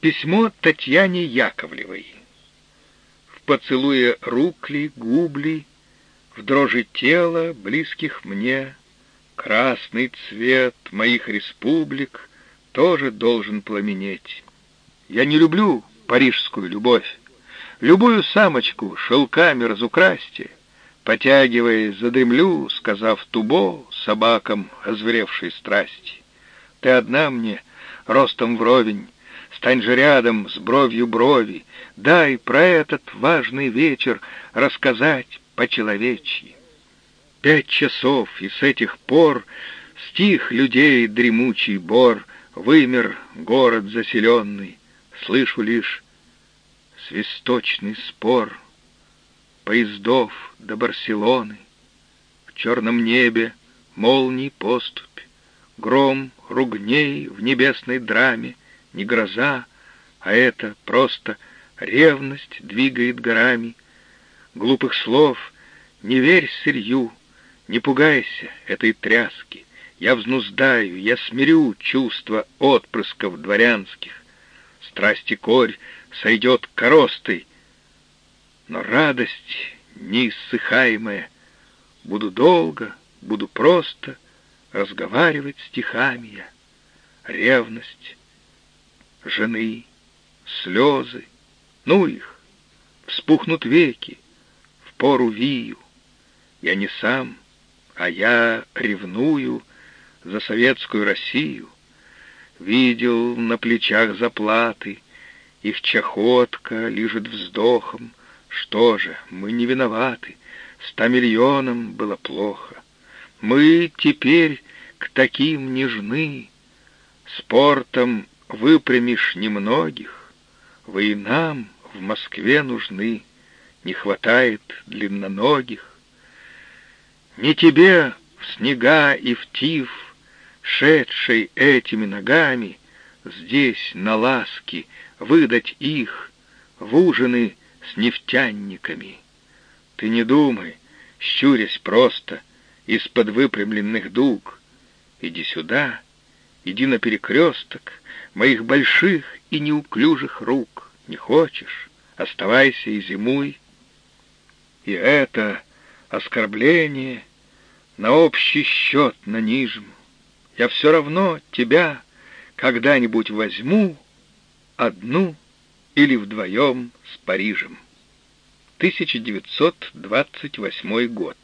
Письмо Татьяне Яковлевой. В поцелуе рук ли, в дрожи тела, близких мне, красный цвет моих республик тоже должен пламенеть. Я не люблю парижскую любовь. Любую самочку шелками разукрасьте, Потягиваясь, задремлю, сказав тубо собакам озверевшей страсти. Ты одна мне, ростом вровень, стань же рядом с бровью брови, дай про этот важный вечер рассказать по-человечьи. Пять часов, и с этих пор стих людей дремучий бор, вымер город заселенный, слышу лишь свисточный спор — поездов до Барселоны. В черном небе молний поступь, гром ругней в небесной драме, не гроза, а это просто ревность двигает горами. Глупых слов не верь сырью, не пугайся этой тряски. Я взнуздаю, я смирю чувства отпрысков дворянских. Страсти корь сойдет коростой, но радость неиссыхаемая. Буду долго, буду просто разговаривать стихами я. Ревность, жены, слезы, ну их, вспухнут веки, в пору вию. Я не сам, а я ревную за советскую Россию. Видел на плечах заплаты, их чахотка лежит вздохом, что же, мы не виноваты. Ста миллионам было плохо. Мы теперь к таким нежны. Спортом выпрямишь немногих. Вы и нам в Москве нужны. Не хватает длинноногих. Не тебе в снега и в тиф, Шедшей этими ногами, Здесь на ласки выдать их В ужины с нефтяниками. Ты не думай, щурясь просто из-под выпрямленных дуг. Иди сюда, иди на перекресток моих больших и неуклюжих рук. Не хочешь? Оставайся и зимуй. И это оскорбление на общий счет нанижм. Я все равно тебя когда-нибудь возьму одну или вдвоем с Парижем. 1928 год.